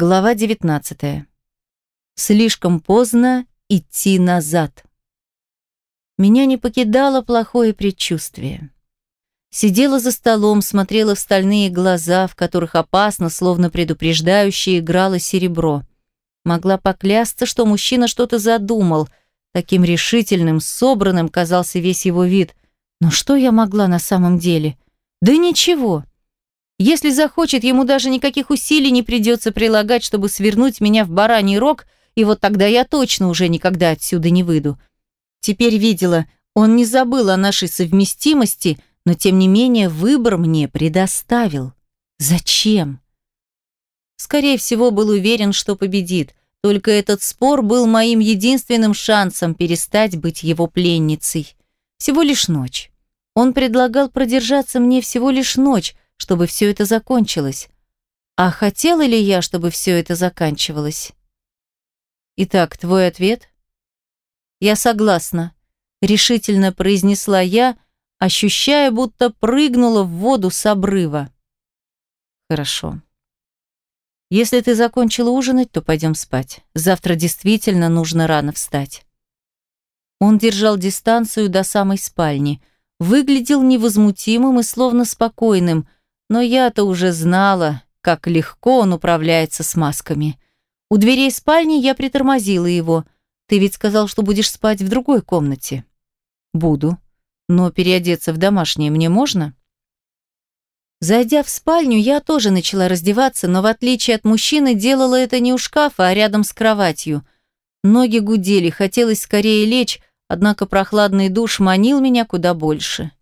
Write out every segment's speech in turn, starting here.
Глава 19. Слишком поздно идти назад. Меня не покидало плохое предчувствие. Сидела за столом, смотрела в стальные глаза, в которых опасно, словно предупреждающе, играло серебро. Могла поклясться, что мужчина что-то задумал. Таким решительным, собранным казался весь его вид. Но что я могла на самом деле? Да ничего. Если захочет, ему даже никаких усилий не придется прилагать, чтобы свернуть меня в бараний рог, и вот тогда я точно уже никогда отсюда не выйду. Теперь видела, он не забыл о нашей совместимости, но тем не менее выбор мне предоставил. Зачем? Скорее всего, был уверен, что победит. Только этот спор был моим единственным шансом перестать быть его пленницей. Всего лишь ночь. Он предлагал продержаться мне всего лишь ночь, чтобы все это закончилось. А хотела ли я, чтобы все это заканчивалось? Итак, твой ответ? Я согласна, решительно произнесла я, ощущая, будто прыгнула в воду с обрыва. Хорошо. Если ты закончила ужинать, то пойдем спать. Завтра действительно нужно рано встать. Он держал дистанцию до самой спальни, выглядел невозмутимым и словно спокойным, но я-то уже знала, как легко он управляется с масками. У дверей спальни я притормозила его. Ты ведь сказал, что будешь спать в другой комнате. Буду. Но переодеться в домашнее мне можно? Зайдя в спальню, я тоже начала раздеваться, но в отличие от мужчины делала это не у шкафа, а рядом с кроватью. Ноги гудели, хотелось скорее лечь, однако прохладный душ манил меня куда больше.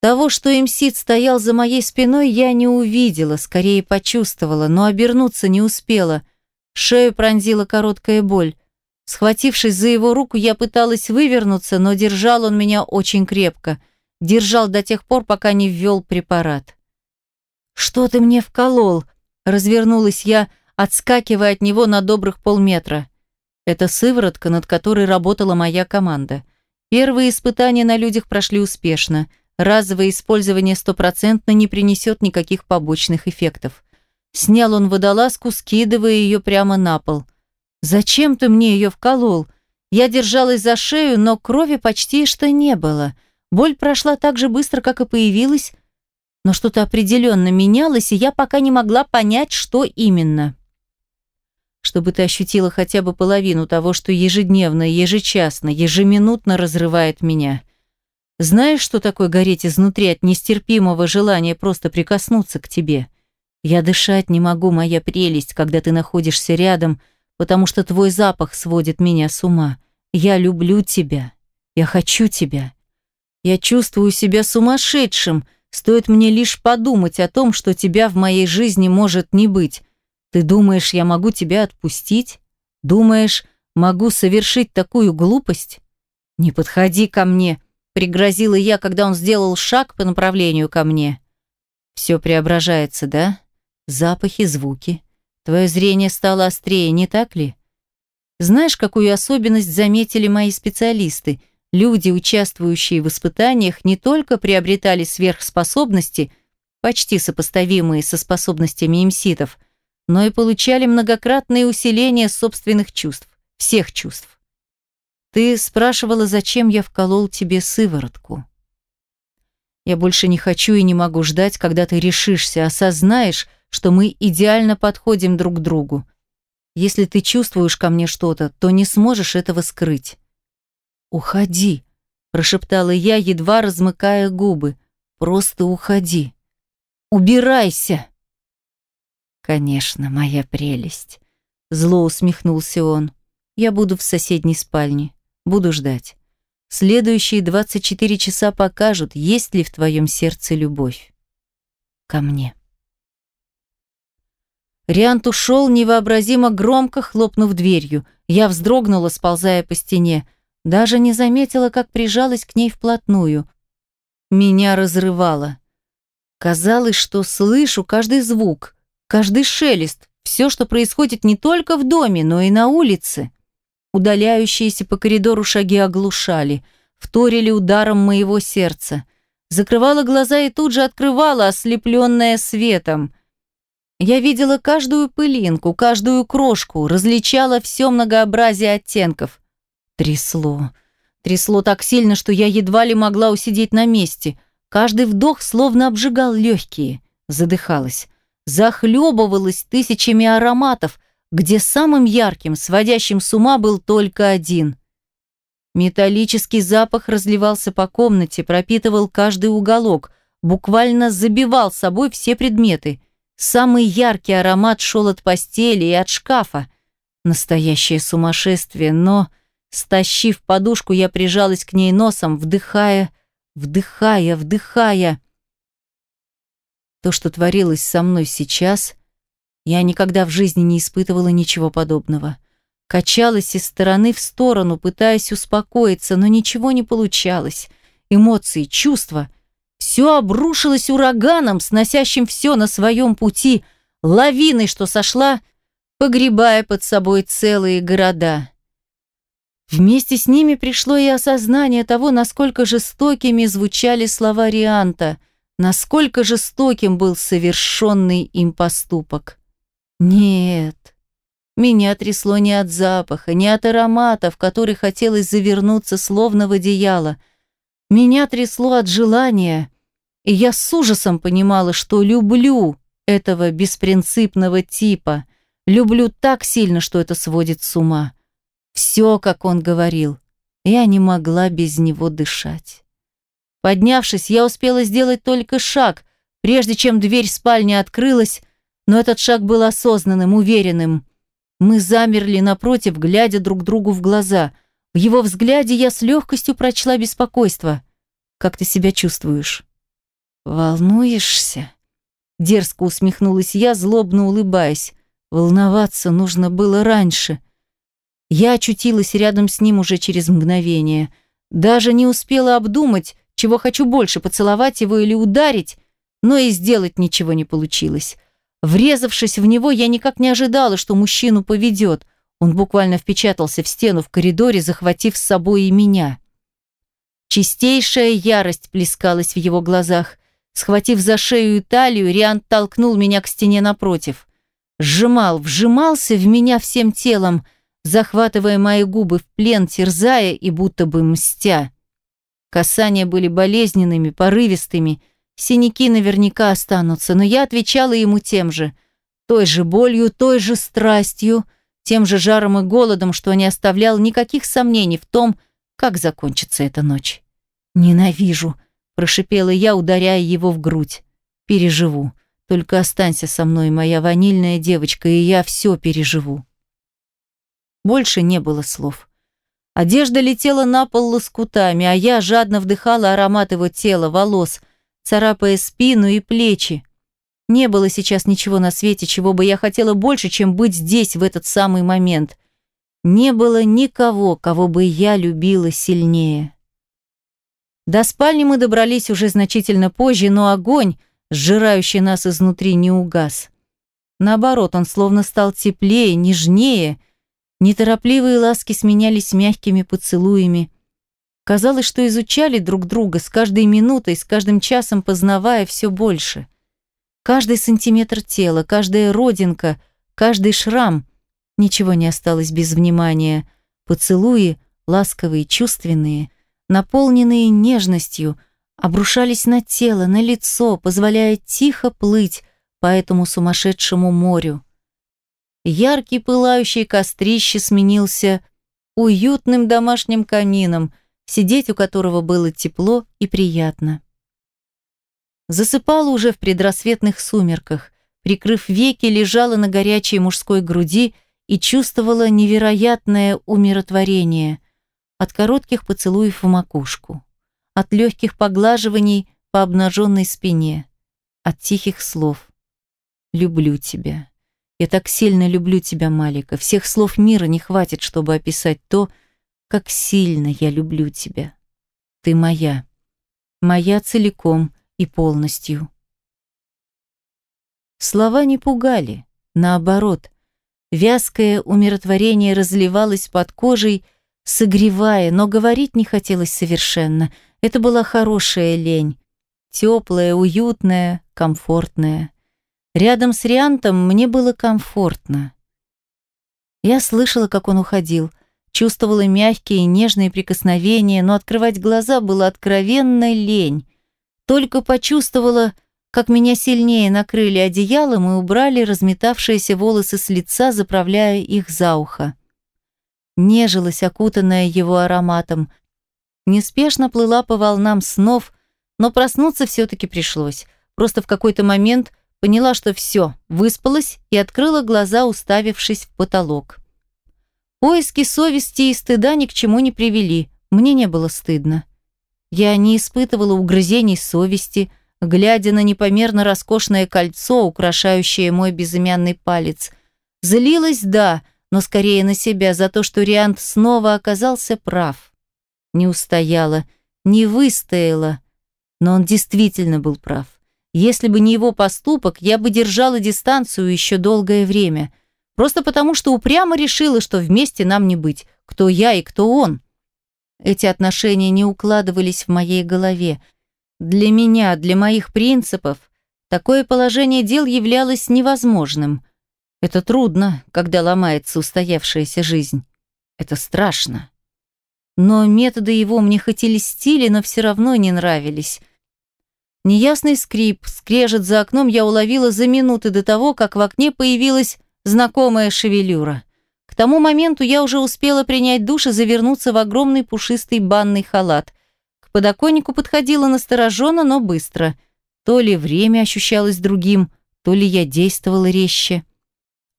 Того, что имсит стоял за моей спиной, я не увидела, скорее почувствовала, но обернуться не успела. Шею пронзила короткая боль. Схватившись за его руку, я пыталась вывернуться, но держал он меня очень крепко. Держал до тех пор, пока не ввел препарат. «Что ты мне вколол?» Развернулась я, отскакивая от него на добрых полметра. Это сыворотка, над которой работала моя команда. Первые испытания на людях прошли успешно – Разовое использование стопроцентно не принесет никаких побочных эффектов. Снял он водолазку, скидывая ее прямо на пол. «Зачем ты мне ее вколол?» Я держалась за шею, но крови почти что не было. Боль прошла так же быстро, как и появилась, но что-то определенно менялось, и я пока не могла понять, что именно. Чтобы ты ощутила хотя бы половину того, что ежедневно, ежечасно, ежеминутно разрывает меня. Знаешь, что такое гореть изнутри от нестерпимого желания просто прикоснуться к тебе? Я дышать не могу, моя прелесть, когда ты находишься рядом, потому что твой запах сводит меня с ума. Я люблю тебя. Я хочу тебя. Я чувствую себя сумасшедшим, стоит мне лишь подумать о том, что тебя в моей жизни может не быть. Ты думаешь, я могу тебя отпустить? Думаешь, могу совершить такую глупость? Не подходи ко мне, Пригрозила я, когда он сделал шаг по направлению ко мне. Все преображается, да? Запахи, звуки. Твое зрение стало острее, не так ли? Знаешь, какую особенность заметили мои специалисты? Люди, участвующие в испытаниях, не только приобретали сверхспособности, почти сопоставимые со способностями имситов, но и получали многократное усиление собственных чувств, всех чувств. Ты спрашивала, зачем я вколол тебе сыворотку. Я больше не хочу и не могу ждать, когда ты решишься, осознаешь, что мы идеально подходим друг к другу. Если ты чувствуешь ко мне что-то, то не сможешь этого скрыть. Уходи, прошептала я, едва размыкая губы. Просто уходи. Убирайся. Конечно, моя прелесть. Зло усмехнулся он. Я буду в соседней спальне. Буду ждать. Следующие 24 часа покажут, есть ли в твоем сердце любовь. Ко мне. Риант ушел, невообразимо громко хлопнув дверью. Я вздрогнула, сползая по стене. Даже не заметила, как прижалась к ней вплотную. Меня разрывало. Казалось, что слышу каждый звук, каждый шелест, все, что происходит не только в доме, но и на улице. Удаляющиеся по коридору шаги оглушали, вторили ударом моего сердца. Закрывала глаза и тут же открывала, ослепленная светом. Я видела каждую пылинку, каждую крошку, различала все многообразие оттенков. Трясло. Трясло так сильно, что я едва ли могла усидеть на месте. Каждый вдох словно обжигал легкие. Задыхалась. Захлебывалась тысячами ароматов, где самым ярким, сводящим с ума был только один. Металлический запах разливался по комнате, пропитывал каждый уголок, буквально забивал собой все предметы. Самый яркий аромат шел от постели и от шкафа. Настоящее сумасшествие, но, стащив подушку, я прижалась к ней носом, вдыхая, вдыхая, вдыхая. То, что творилось со мной сейчас, я никогда в жизни не испытывала ничего подобного. Качалась из стороны в сторону, пытаясь успокоиться, но ничего не получалось. Эмоции, чувства все обрушилось ураганом, сносящим все на своем пути, лавиной, что сошла, погребая под собой целые города. Вместе с ними пришло и осознание того, насколько жестокими звучали слова Рианта, насколько жестоким был совершенный им поступок. Нет, меня трясло не от запаха, не от аромата, в который хотелось завернуться словно в одеяло – меня трясло от желания, и я с ужасом понимала, что люблю этого беспринципного типа, люблю так сильно, что это сводит с ума. Все, как он говорил, я не могла без него дышать. Поднявшись, я успела сделать только шаг, прежде чем дверь спальни открылась, но этот шаг был осознанным, уверенным. Мы замерли напротив, глядя друг другу в глаза – в его взгляде я с легкостью прочла беспокойство. «Как ты себя чувствуешь?» «Волнуешься?» Дерзко усмехнулась я, злобно улыбаясь. Волноваться нужно было раньше. Я очутилась рядом с ним уже через мгновение. Даже не успела обдумать, чего хочу больше, поцеловать его или ударить, но и сделать ничего не получилось. Врезавшись в него, я никак не ожидала, что мужчину поведет – он буквально впечатался в стену в коридоре, захватив с собой и меня. Чистейшая ярость плескалась в его глазах. Схватив за шею и талию, Риан толкнул меня к стене напротив. Сжимал, вжимался в меня всем телом, захватывая мои губы в плен, терзая и будто бы мстя. Касания были болезненными, порывистыми, синяки наверняка останутся, но я отвечала ему тем же, той же болью, той же страстью, тем же жаром и голодом, что не оставлял никаких сомнений в том, как закончится эта ночь. «Ненавижу», – прошипела я, ударяя его в грудь. «Переживу. Только останься со мной, моя ванильная девочка, и я все переживу». Больше не было слов. Одежда летела на пол лоскутами, а я жадно вдыхала аромат его тела, волос, царапая спину и плечи, не было сейчас ничего на свете, чего бы я хотела больше, чем быть здесь в этот самый момент. Не было никого, кого бы я любила сильнее. До спальни мы добрались уже значительно позже, но огонь, сжирающий нас изнутри, не угас. Наоборот, он словно стал теплее, нежнее. Неторопливые ласки сменялись мягкими поцелуями. Казалось, что изучали друг друга с каждой минутой, с каждым часом познавая все больше. Каждый сантиметр тела, каждая родинка, каждый шрам. Ничего не осталось без внимания. Поцелуи, ласковые, чувственные, наполненные нежностью, обрушались на тело, на лицо, позволяя тихо плыть по этому сумасшедшему морю. Яркий пылающий кострище сменился уютным домашним камином, сидеть у которого было тепло и приятно. Засыпала уже в предрассветных сумерках, прикрыв веки, лежала на горячей мужской груди и чувствовала невероятное умиротворение от коротких поцелуев в макушку, от легких поглаживаний по обнаженной спине, от тихих слов «Люблю тебя». Я так сильно люблю тебя, Малика. Всех слов мира не хватит, чтобы описать то, как сильно я люблю тебя. Ты моя. Моя целиком и полностью. Слова не пугали, наоборот. Вязкое умиротворение разливалось под кожей, согревая, но говорить не хотелось совершенно. Это была хорошая лень. Теплая, уютная, комфортная. Рядом с Риантом мне было комфортно. Я слышала, как он уходил, чувствовала мягкие и нежные прикосновения, но открывать глаза было откровенной лень. Только почувствовала, как меня сильнее накрыли одеялом и убрали разметавшиеся волосы с лица, заправляя их за ухо. Нежилась, окутанная его ароматом. Неспешно плыла по волнам снов, но проснуться все-таки пришлось. Просто в какой-то момент поняла, что все, выспалась и открыла глаза, уставившись в потолок. Поиски совести и стыда ни к чему не привели. Мне не было стыдно. Я не испытывала угрызений совести, глядя на непомерно роскошное кольцо, украшающее мой безымянный палец. Злилась, да, но скорее на себя за то, что Риант снова оказался прав. Не устояла, не выстояла, но он действительно был прав. Если бы не его поступок, я бы держала дистанцию еще долгое время. Просто потому, что упрямо решила, что вместе нам не быть. Кто я и кто он. Эти отношения не укладывались в моей голове. Для меня, для моих принципов, такое положение дел являлось невозможным. Это трудно, когда ломается устоявшаяся жизнь. Это страшно. Но методы его мне хоть и льстили, но все равно не нравились. Неясный скрип, скрежет за окном я уловила за минуты до того, как в окне появилась знакомая шевелюра. К тому моменту я уже успела принять душ и завернуться в огромный пушистый банный халат. К подоконнику подходила настороженно, но быстро. То ли время ощущалось другим, то ли я действовала резче.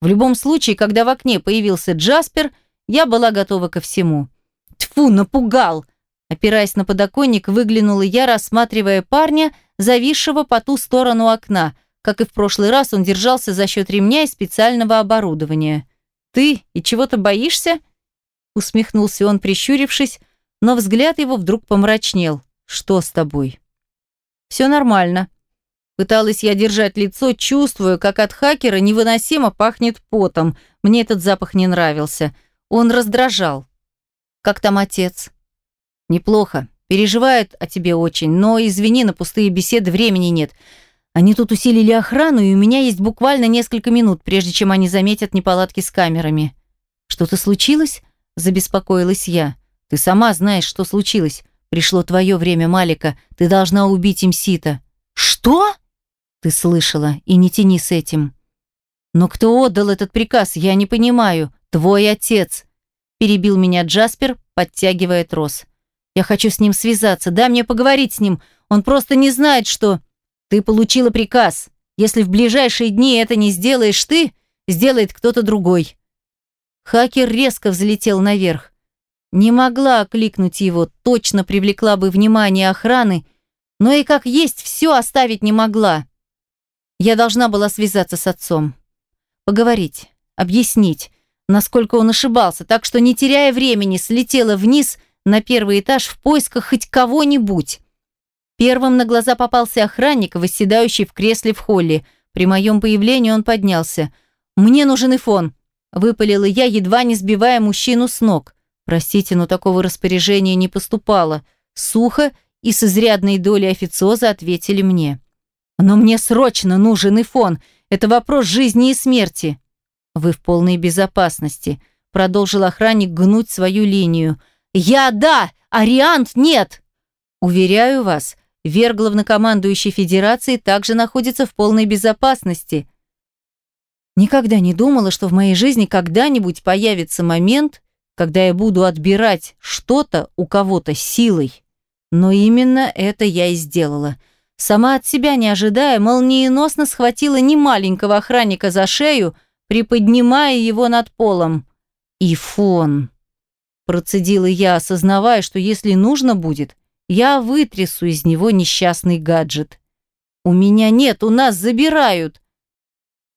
В любом случае, когда в окне появился Джаспер, я была готова ко всему. Тфу, напугал! Опираясь на подоконник, выглянула я, рассматривая парня, зависшего по ту сторону окна. Как и в прошлый раз, он держался за счет ремня и специального оборудования. «Ты и чего-то боишься?» Усмехнулся он, прищурившись, но взгляд его вдруг помрачнел. «Что с тобой?» «Все нормально». Пыталась я держать лицо, чувствуя, как от хакера невыносимо пахнет потом. Мне этот запах не нравился. Он раздражал. «Как там отец?» «Неплохо. Переживает о тебе очень, но, извини, на пустые беседы времени нет. Они тут усилили охрану, и у меня есть буквально несколько минут, прежде чем они заметят неполадки с камерами». «Что-то случилось?» – забеспокоилась я. «Ты сама знаешь, что случилось. Пришло твое время, Малика. Ты должна убить Имсита». «Что?» «Ты слышала, и не тяни с этим». «Но кто отдал этот приказ, я не понимаю. Твой отец», – перебил меня Джаспер, подтягивая трос. «Я хочу с ним связаться, дай мне поговорить с ним. Он просто не знает, что...» «Ты получила приказ. Если в ближайшие дни это не сделаешь ты, сделает кто-то другой». Хакер резко взлетел наверх. Не могла окликнуть его, точно привлекла бы внимание охраны, но и как есть все оставить не могла. Я должна была связаться с отцом. Поговорить, объяснить, насколько он ошибался, так что, не теряя времени, слетела вниз на первый этаж в поисках хоть кого-нибудь. Первым на глаза попался охранник, восседающий в кресле в холле. При моем появлении он поднялся. «Мне нужен ифон», – выпалила я, едва не сбивая мужчину с ног. Простите, но такого распоряжения не поступало. Сухо и с изрядной долей официоза ответили мне. Но мне срочно нужен ифон. Это вопрос жизни и смерти. Вы в полной безопасности, продолжил охранник гнуть свою линию. Я да, Ариант нет. Уверяю вас, Вер главнокомандующий Федерации также находится в полной безопасности. Никогда не думала, что в моей жизни когда-нибудь появится момент, когда я буду отбирать что-то у кого-то силой. Но именно это я и сделала – Сама от себя не ожидая, молниеносно схватила немаленького охранника за шею, приподнимая его над полом. «Ифон!» Процедила я, осознавая, что если нужно будет, я вытрясу из него несчастный гаджет. «У меня нет, у нас забирают!»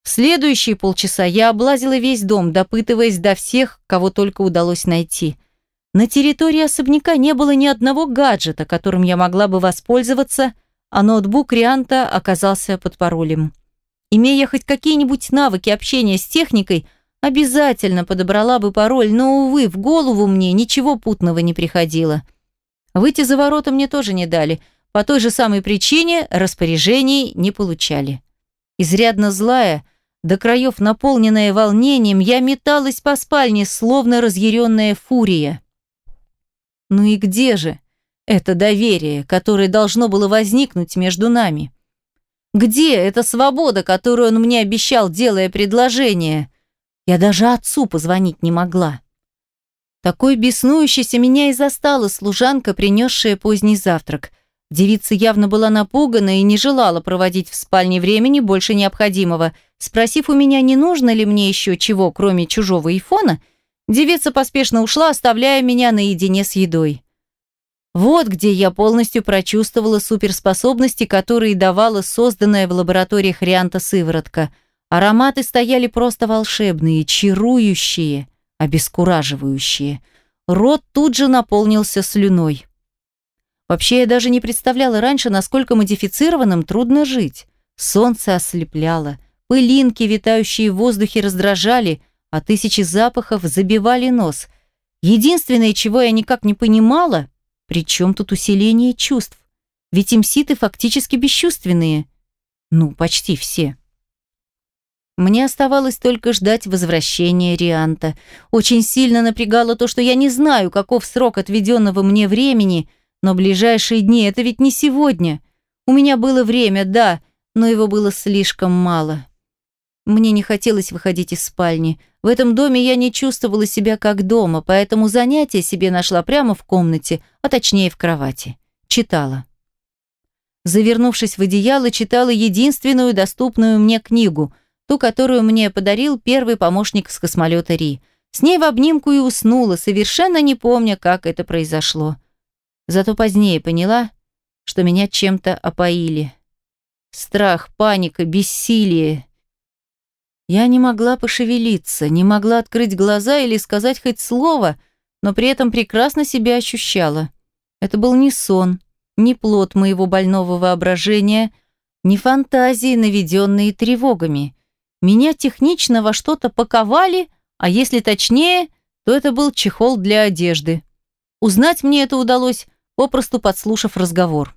В следующие полчаса я облазила весь дом, допытываясь до всех, кого только удалось найти. На территории особняка не было ни одного гаджета, которым я могла бы воспользоваться – а ноутбук Рианта оказался под паролем. Имея хоть какие-нибудь навыки общения с техникой, обязательно подобрала бы пароль, но, увы, в голову мне ничего путного не приходило. Выйти за ворота мне тоже не дали, по той же самой причине распоряжений не получали. Изрядно злая, до краев наполненная волнением, я металась по спальне, словно разъяренная фурия. Ну и где же это доверие, которое должно было возникнуть между нами? Где эта свобода, которую он мне обещал, делая предложение? Я даже отцу позвонить не могла. Такой беснующейся меня и застала служанка, принесшая поздний завтрак. Девица явно была напугана и не желала проводить в спальне времени больше необходимого. Спросив у меня, не нужно ли мне еще чего, кроме чужого айфона, девица поспешно ушла, оставляя меня наедине с едой. Вот где я полностью прочувствовала суперспособности, которые давала созданная в лабораториях Рианта сыворотка. Ароматы стояли просто волшебные, чарующие, обескураживающие. Рот тут же наполнился слюной. Вообще я даже не представляла раньше, насколько модифицированным трудно жить. Солнце ослепляло, пылинки, витающие в воздухе, раздражали, а тысячи запахов забивали нос. Единственное, чего я никак не понимала – причем тут усиление чувств? Ведь имситы фактически бесчувственные. Ну, почти все. Мне оставалось только ждать возвращения Рианта. Очень сильно напрягало то, что я не знаю, каков срок отведенного мне времени, но ближайшие дни — это ведь не сегодня. У меня было время, да, но его было слишком мало. Мне не хотелось выходить из спальни. В этом доме я не чувствовала себя как дома, поэтому занятие себе нашла прямо в комнате, а точнее в кровати. Читала. Завернувшись в одеяло, читала единственную доступную мне книгу, ту, которую мне подарил первый помощник с космолета Ри. С ней в обнимку и уснула, совершенно не помня, как это произошло. Зато позднее поняла, что меня чем-то опоили. Страх, паника, бессилие я не могла пошевелиться, не могла открыть глаза или сказать хоть слово, но при этом прекрасно себя ощущала. Это был не сон, не плод моего больного воображения, не фантазии, наведенные тревогами. Меня технично во что-то паковали, а если точнее, то это был чехол для одежды. Узнать мне это удалось, попросту подслушав разговор.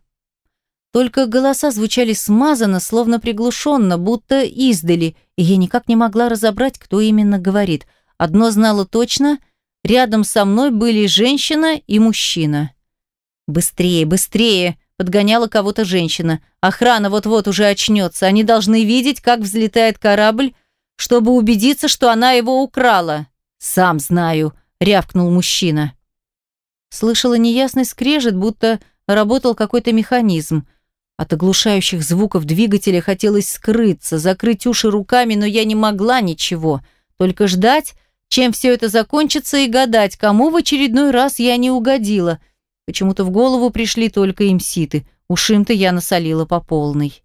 Только голоса звучали смазанно, словно приглушенно, будто издали, и я никак не могла разобрать, кто именно говорит. Одно знала точно — рядом со мной были женщина и мужчина. «Быстрее, быстрее!» — подгоняла кого-то женщина. «Охрана вот-вот уже очнется. Они должны видеть, как взлетает корабль, чтобы убедиться, что она его украла». «Сам знаю», — рявкнул мужчина. Слышала неясный скрежет, будто работал какой-то механизм. От оглушающих звуков двигателя хотелось скрыться, закрыть уши руками, но я не могла ничего. Только ждать, чем все это закончится, и гадать, кому в очередной раз я не угодила. Почему-то в голову пришли только имситы. Уж им-то я насолила по полной.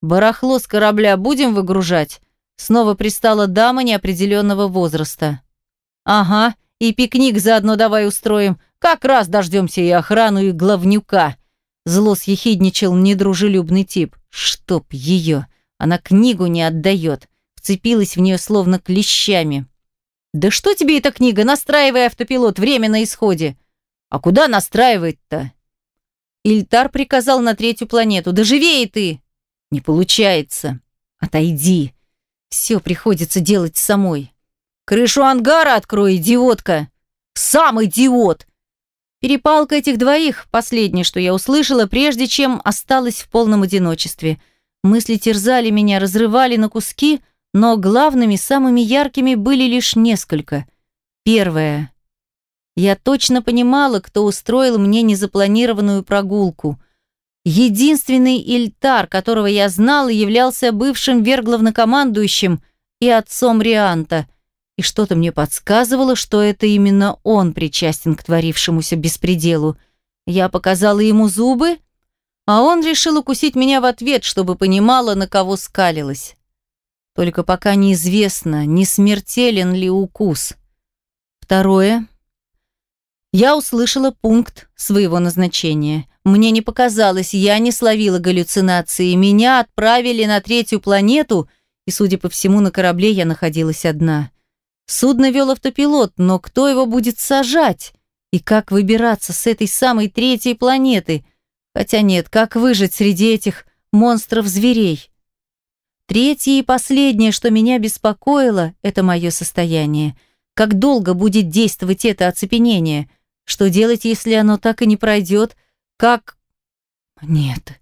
«Барахло с корабля будем выгружать?» Снова пристала дама неопределенного возраста. «Ага, и пикник заодно давай устроим. Как раз дождемся и охрану, и главнюка», Зло съехидничал недружелюбный тип. Чтоб ее! Она книгу не отдает. Вцепилась в нее словно клещами. «Да что тебе эта книга? Настраивай автопилот, время на исходе!» «А куда настраивать-то?» Ильтар приказал на третью планету. «Да живее ты!» «Не получается!» «Отойди!» «Все приходится делать самой!» «Крышу ангара открой, идиотка!» «Сам идиот!» Перепалка этих двоих – последнее, что я услышала, прежде чем осталась в полном одиночестве. Мысли терзали меня, разрывали на куски, но главными, самыми яркими были лишь несколько. Первое. Я точно понимала, кто устроил мне незапланированную прогулку. Единственный Ильтар, которого я знала, являлся бывшим верглавнокомандующим и отцом Рианта – и что-то мне подсказывало, что это именно он причастен к творившемуся беспределу. Я показала ему зубы, а он решил укусить меня в ответ, чтобы понимала, на кого скалилась. Только пока неизвестно, не смертелен ли укус. Второе. Я услышала пункт своего назначения. Мне не показалось, я не словила галлюцинации. Меня отправили на третью планету, и, судя по всему, на корабле я находилась одна. Судно вел автопилот, но кто его будет сажать? И как выбираться с этой самой третьей планеты? Хотя нет, как выжить среди этих монстров-зверей? Третье и последнее, что меня беспокоило, это мое состояние. Как долго будет действовать это оцепенение? Что делать, если оно так и не пройдет? Как... Нет,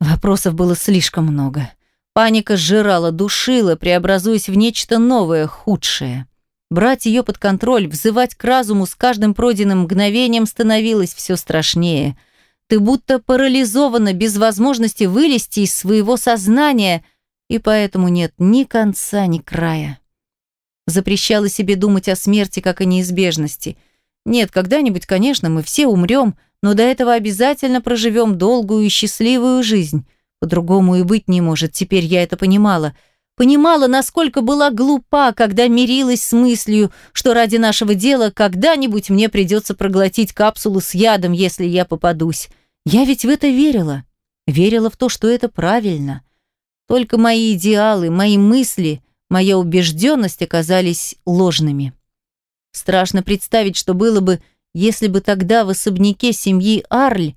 вопросов было слишком много. Паника сжирала, душила, преобразуясь в нечто новое, худшее. Брать ее под контроль, взывать к разуму с каждым пройденным мгновением становилось все страшнее. Ты будто парализована без возможности вылезти из своего сознания, и поэтому нет ни конца, ни края. Запрещала себе думать о смерти как о неизбежности. Нет, когда-нибудь, конечно, мы все умрем, но до этого обязательно проживем долгую и счастливую жизнь. По-другому и быть не может, теперь я это понимала – Понимала, насколько была глупа, когда мирилась с мыслью, что ради нашего дела когда-нибудь мне придется проглотить капсулу с ядом, если я попадусь. Я ведь в это верила. Верила в то, что это правильно. Только мои идеалы, мои мысли, моя убежденность оказались ложными. Страшно представить, что было бы, если бы тогда в особняке семьи Арль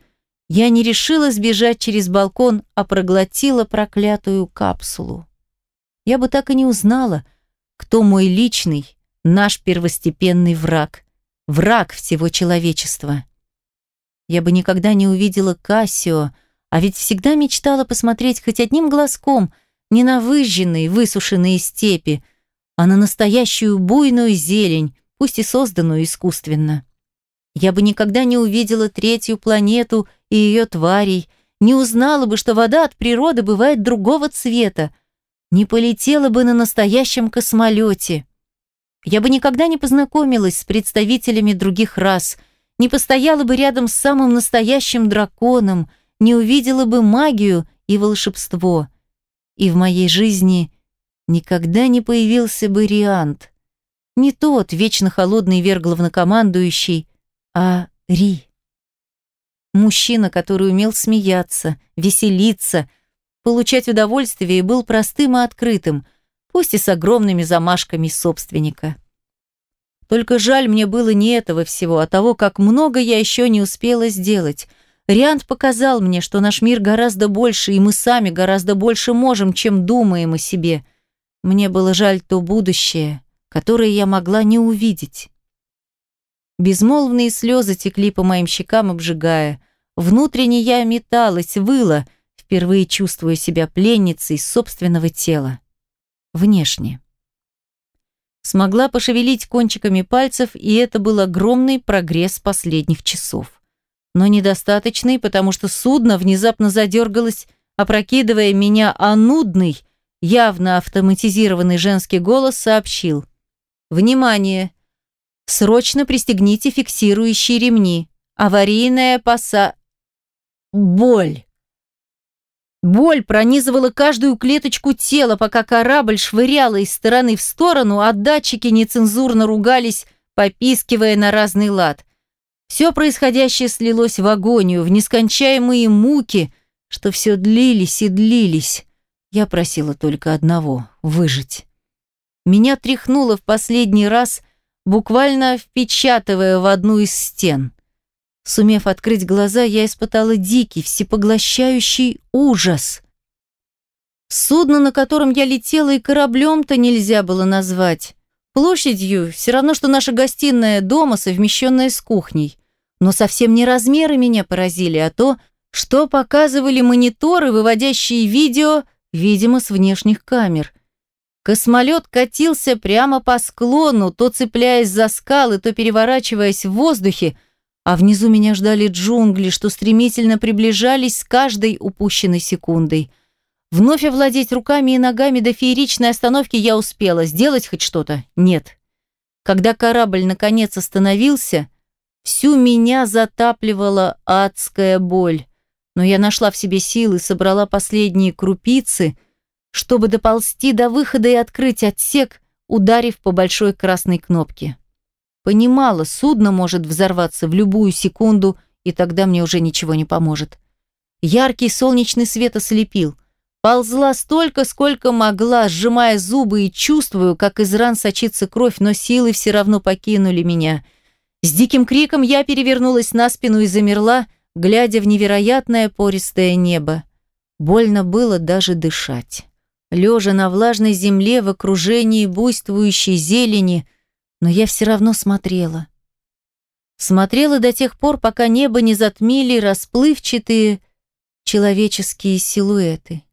я не решила сбежать через балкон, а проглотила проклятую капсулу я бы так и не узнала, кто мой личный, наш первостепенный враг, враг всего человечества. Я бы никогда не увидела Кассио, а ведь всегда мечтала посмотреть хоть одним глазком не на выжженные, высушенные степи, а на настоящую буйную зелень, пусть и созданную искусственно. Я бы никогда не увидела третью планету и ее тварей, не узнала бы, что вода от природы бывает другого цвета, не полетела бы на настоящем космолете. Я бы никогда не познакомилась с представителями других рас, не постояла бы рядом с самым настоящим драконом, не увидела бы магию и волшебство. И в моей жизни никогда не появился бы Риант. Не тот вечно холодный верглавнокомандующий, а Ри. Мужчина, который умел смеяться, веселиться, получать удовольствие и был простым и открытым, пусть и с огромными замашками собственника. Только жаль мне было не этого всего, а того, как много я еще не успела сделать. Риант показал мне, что наш мир гораздо больше, и мы сами гораздо больше можем, чем думаем о себе. Мне было жаль то будущее, которое я могла не увидеть. Безмолвные слезы текли по моим щекам, обжигая. Внутренне я металась, выла, впервые чувствую себя пленницей собственного тела. Внешне. Смогла пошевелить кончиками пальцев, и это был огромный прогресс последних часов. Но недостаточный, потому что судно внезапно задергалось, опрокидывая меня, а нудный, явно автоматизированный женский голос сообщил. «Внимание! Срочно пристегните фиксирующие ремни. Аварийная поса...» Боль. Боль пронизывала каждую клеточку тела, пока корабль швыряла из стороны в сторону, а датчики нецензурно ругались, попискивая на разный лад. Все происходящее слилось в агонию, в нескончаемые муки, что все длились и длились. Я просила только одного — выжить. Меня тряхнуло в последний раз, буквально впечатывая в одну из стен. Сумев открыть глаза, я испытала дикий, всепоглощающий ужас. Судно, на котором я летела, и кораблем-то нельзя было назвать. Площадью все равно, что наша гостиная дома, совмещенная с кухней. Но совсем не размеры меня поразили, а то, что показывали мониторы, выводящие видео, видимо, с внешних камер. Космолет катился прямо по склону, то цепляясь за скалы, то переворачиваясь в воздухе, а внизу меня ждали джунгли, что стремительно приближались с каждой упущенной секундой. Вновь овладеть руками и ногами до фееричной остановки я успела. Сделать хоть что-то? Нет. Когда корабль наконец остановился, всю меня затапливала адская боль. Но я нашла в себе силы, собрала последние крупицы, чтобы доползти до выхода и открыть отсек, ударив по большой красной кнопке. Понимала, судно может взорваться в любую секунду, и тогда мне уже ничего не поможет. Яркий солнечный свет ослепил. Ползла столько, сколько могла, сжимая зубы и чувствую, как из ран сочится кровь, но силы все равно покинули меня. С диким криком я перевернулась на спину и замерла, глядя в невероятное пористое небо. Больно было даже дышать. Лежа на влажной земле в окружении буйствующей зелени, но я все равно смотрела. Смотрела до тех пор, пока небо не затмили расплывчатые человеческие силуэты.